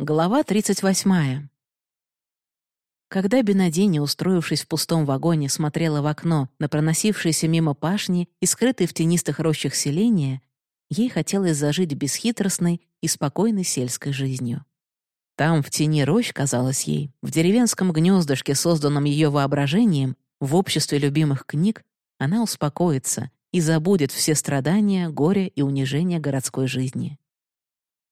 Глава 38. Когда Бенадини, устроившись в пустом вагоне, смотрела в окно на проносившиеся мимо пашни и скрытые в тенистых рощах селения, ей хотелось зажить бесхитростной и спокойной сельской жизнью. Там, в тени рощ, казалось ей, в деревенском гнездышке, созданном ее воображением, в обществе любимых книг, она успокоится и забудет все страдания, горе и унижения городской жизни.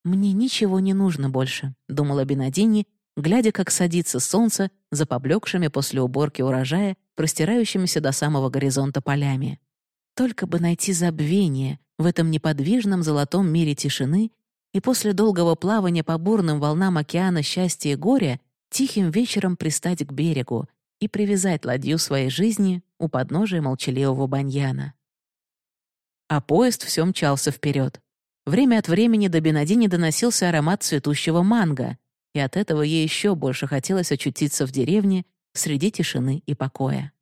«Мне ничего не нужно больше», — думала Бенадини, глядя, как садится солнце за поблекшими после уборки урожая, простирающимися до самого горизонта полями. Только бы найти забвение в этом неподвижном золотом мире тишины и после долгого плавания по бурным волнам океана счастья и горя тихим вечером пристать к берегу и привязать ладью своей жизни у подножия молчаливого баньяна. А поезд все мчался вперед. Время от времени до Бенадини доносился аромат цветущего манго, и от этого ей еще больше хотелось очутиться в деревне среди тишины и покоя.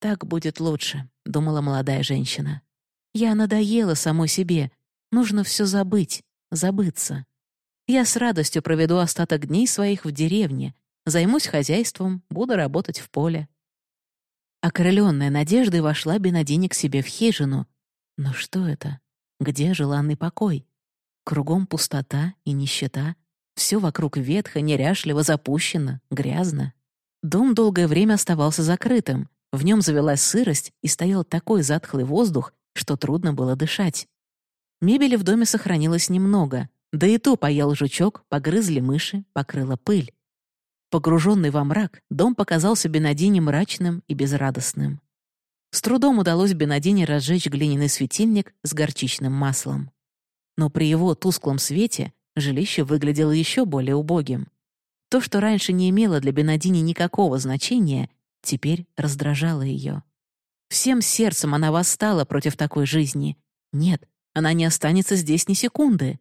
«Так будет лучше», — думала молодая женщина. «Я надоела самой себе. Нужно все забыть, забыться. Я с радостью проведу остаток дней своих в деревне, займусь хозяйством, буду работать в поле». Окрыленная надеждой вошла Бенадини к себе в хижину. Но что это? Где желанный покой? Кругом пустота и нищета. Все вокруг ветхо, неряшливо, запущено, грязно. Дом долгое время оставался закрытым. В нем завелась сырость и стоял такой затхлый воздух, что трудно было дышать. Мебели в доме сохранилось немного, да и то поел жучок, погрызли мыши, покрыла пыль. Погруженный во мрак, дом показался Бенадине мрачным и безрадостным. С трудом удалось Бенадине разжечь глиняный светильник с горчичным маслом. Но при его тусклом свете жилище выглядело еще более убогим. То, что раньше не имело для Бенадини никакого значения, теперь раздражало ее. Всем сердцем она восстала против такой жизни. Нет, она не останется здесь ни секунды.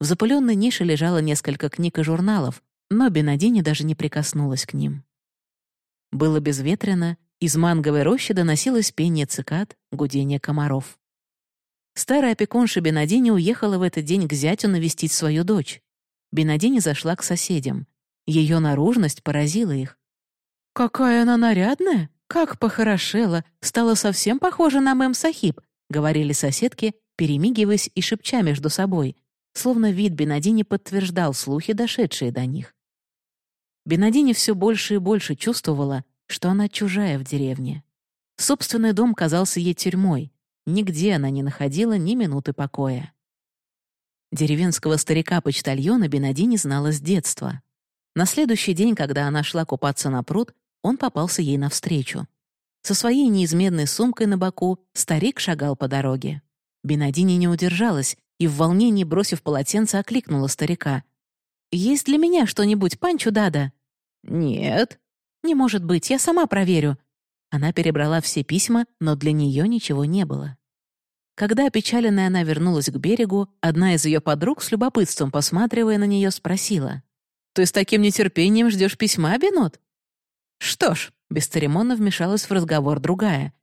В запыленной нише лежало несколько книг и журналов, но Бенадини даже не прикоснулась к ним. Было безветренно, из манговой рощи доносилось пение цикад, гудение комаров. Старая опекунша Бенадини уехала в этот день к зятю навестить свою дочь. Бенадини зашла к соседям. Ее наружность поразила их. «Какая она нарядная! Как похорошела! Стала совсем похожа на мэм Сахиб!» — говорили соседки, перемигиваясь и шепча между собой, словно вид Бенадини подтверждал слухи, дошедшие до них. Бенадини все больше и больше чувствовала, что она чужая в деревне. Собственный дом казался ей тюрьмой. Нигде она не находила ни минуты покоя. Деревенского старика-почтальона Бенади не знала с детства. На следующий день, когда она шла купаться на пруд, он попался ей навстречу. Со своей неизменной сумкой на боку старик шагал по дороге. Бенадини не удержалась и в волнении, бросив полотенце, окликнула старика. «Есть для меня что-нибудь, Панчу Дада?» «Нет», «Не может быть, я сама проверю». Она перебрала все письма, но для нее ничего не было. Когда опечаленная она вернулась к берегу, одна из ее подруг с любопытством, посматривая на нее, спросила. «Ты с таким нетерпением ждешь письма, Бенот?» «Что ж», — бесцеремонно вмешалась в разговор другая.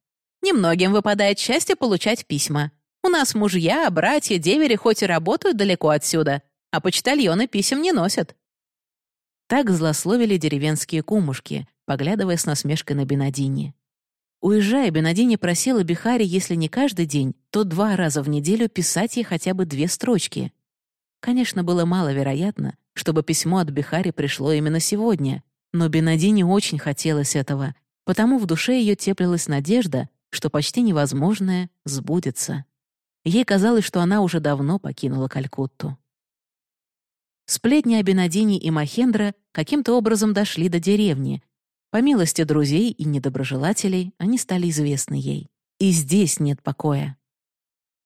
«Немногим выпадает счастье получать письма. У нас мужья, братья, девери хоть и работают далеко отсюда, а почтальоны писем не носят. Так злословили деревенские кумушки, поглядывая с насмешкой на Бенадини. Уезжая, Бенадини просила Бихари, если не каждый день, то два раза в неделю писать ей хотя бы две строчки. Конечно, было маловероятно, чтобы письмо от Бихари пришло именно сегодня, но Бенадини очень хотелось этого, потому в душе ее теплилась надежда, что почти невозможное сбудется. Ей казалось, что она уже давно покинула Калькутту. Сплетни о Бенадине и Махендра каким-то образом дошли до деревни. По милости друзей и недоброжелателей они стали известны ей. И здесь нет покоя.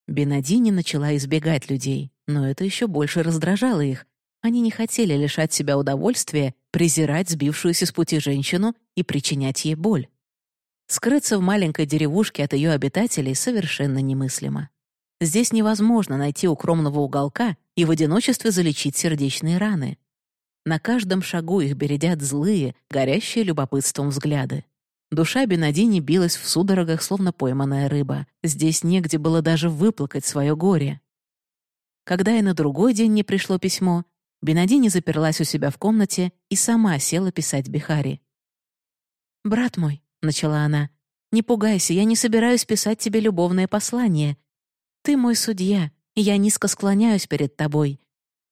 Бенадини начала избегать людей, но это еще больше раздражало их. Они не хотели лишать себя удовольствия, презирать сбившуюся с пути женщину и причинять ей боль. Скрыться в маленькой деревушке от ее обитателей совершенно немыслимо. Здесь невозможно найти укромного уголка и в одиночестве залечить сердечные раны. На каждом шагу их бередят злые, горящие любопытством взгляды. Душа Бенадини билась в судорогах, словно пойманная рыба. Здесь негде было даже выплакать свое горе. Когда и на другой день не пришло письмо, Бенадини заперлась у себя в комнате и сама села писать Бихари. «Брат мой», — начала она, — «не пугайся, я не собираюсь писать тебе любовное послание. Ты мой судья, и я низко склоняюсь перед тобой.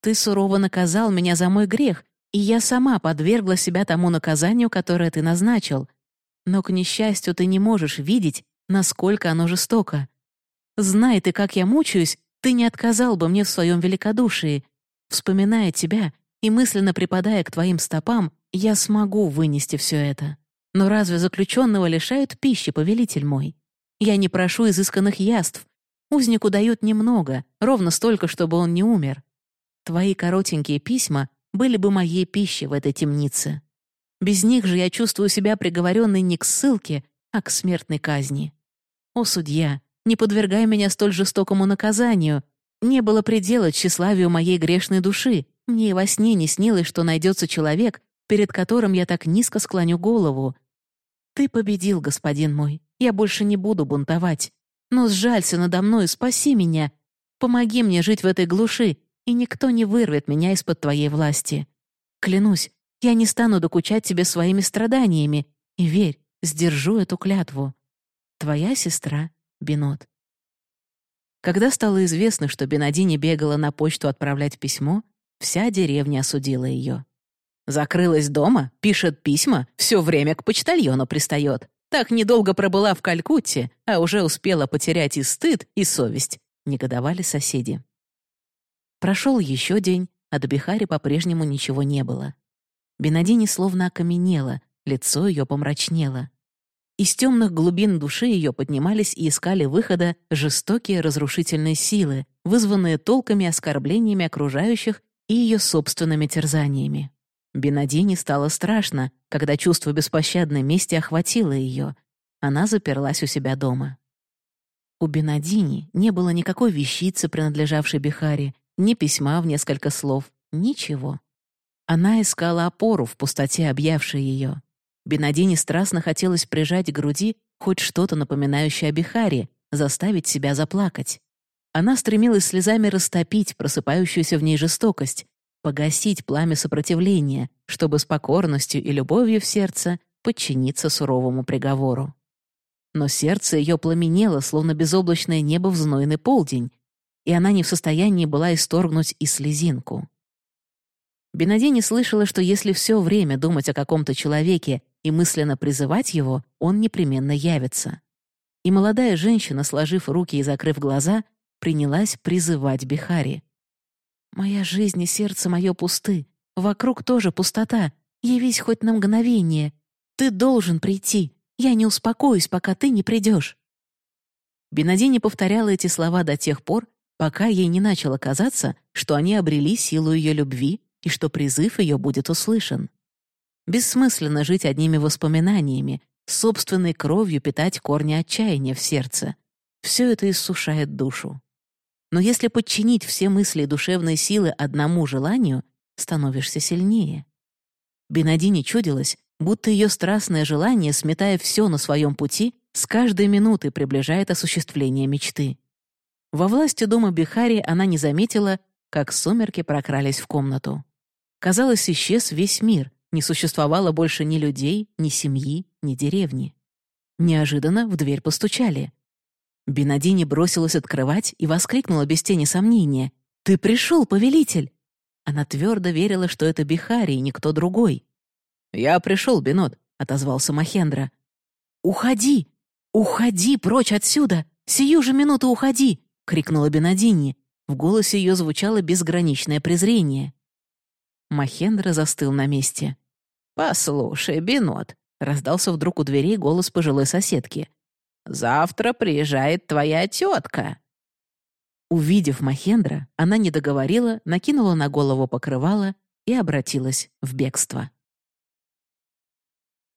Ты сурово наказал меня за мой грех, и я сама подвергла себя тому наказанию, которое ты назначил. Но, к несчастью, ты не можешь видеть, насколько оно жестоко. Знай ты, как я мучаюсь, ты не отказал бы мне в своем великодушии. Вспоминая тебя и мысленно припадая к твоим стопам, я смогу вынести все это. Но разве заключенного лишают пищи, повелитель мой? Я не прошу изысканных яств. Узнику дают немного, ровно столько, чтобы он не умер. Твои коротенькие письма были бы моей пищей в этой темнице. Без них же я чувствую себя приговоренной не к ссылке, а к смертной казни. О, судья, не подвергай меня столь жестокому наказанию. Не было предела тщеславию моей грешной души. Мне и во сне не снилось, что найдется человек, перед которым я так низко склоню голову. Ты победил, господин мой. Я больше не буду бунтовать. Но сжалься надо мной, спаси меня. Помоги мне жить в этой глуши, и никто не вырвет меня из-под твоей власти. Клянусь, я не стану докучать тебе своими страданиями, и верь, сдержу эту клятву. Твоя сестра Бинот. Когда стало известно, что Бенадини бегала на почту отправлять письмо, вся деревня осудила ее. Закрылась дома, пишет письма, все время к почтальону пристает. Так недолго пробыла в Калькутте, а уже успела потерять и стыд, и совесть, негодовали соседи. Прошел еще день, а до Бихари по-прежнему ничего не было. Бенадини словно окаменела, лицо ее помрачнело. Из темных глубин души ее поднимались и искали выхода жестокие разрушительные силы, вызванные толками оскорблениями окружающих и ее собственными терзаниями. Бенадини стало страшно, когда чувство беспощадной мести охватило ее. Она заперлась у себя дома. У Бенадини не было никакой вещицы, принадлежавшей Бихаре, ни письма в несколько слов, ничего. Она искала опору в пустоте, объявшей ее. Бенадине страстно хотелось прижать к груди хоть что-то напоминающее о Бихаре, заставить себя заплакать. Она стремилась слезами растопить просыпающуюся в ней жестокость, погасить пламя сопротивления, чтобы с покорностью и любовью в сердце подчиниться суровому приговору. Но сердце ее пламенело, словно безоблачное небо в знойный полдень, и она не в состоянии была исторгнуть и слезинку. Бенадини слышала, что если все время думать о каком-то человеке и мысленно призывать его, он непременно явится. И молодая женщина, сложив руки и закрыв глаза, принялась призывать Бихари. «Моя жизнь и сердце мое пусты. Вокруг тоже пустота. Явись хоть на мгновение. Ты должен прийти. Я не успокоюсь, пока ты не придешь». Бенадини повторяла эти слова до тех пор, пока ей не начало казаться, что они обрели силу ее любви и что призыв ее будет услышан. Бессмысленно жить одними воспоминаниями, собственной кровью питать корни отчаяния в сердце. Все это иссушает душу. Но если подчинить все мысли и душевные силы одному желанию, становишься сильнее. Бенадине чудилось, будто ее страстное желание, сметая все на своем пути, с каждой минутой приближает осуществление мечты. Во власти дома Бихари она не заметила, как сумерки прокрались в комнату. Казалось, исчез весь мир, не существовало больше ни людей, ни семьи, ни деревни. Неожиданно в дверь постучали. Бенадини бросилась открывать и воскликнула без тени сомнения. «Ты пришел, повелитель!» Она твердо верила, что это Бихари и никто другой. «Я пришел, Бенот», — отозвался Махендра. «Уходи! Уходи прочь отсюда! Сию же минуту уходи!» — крикнула Бенадини. В голосе ее звучало безграничное презрение. Махендра застыл на месте. «Послушай, Бинот», — раздался вдруг у дверей голос пожилой соседки. «Завтра приезжает твоя тетка». Увидев Махендра, она не договорила, накинула на голову покрывало и обратилась в бегство.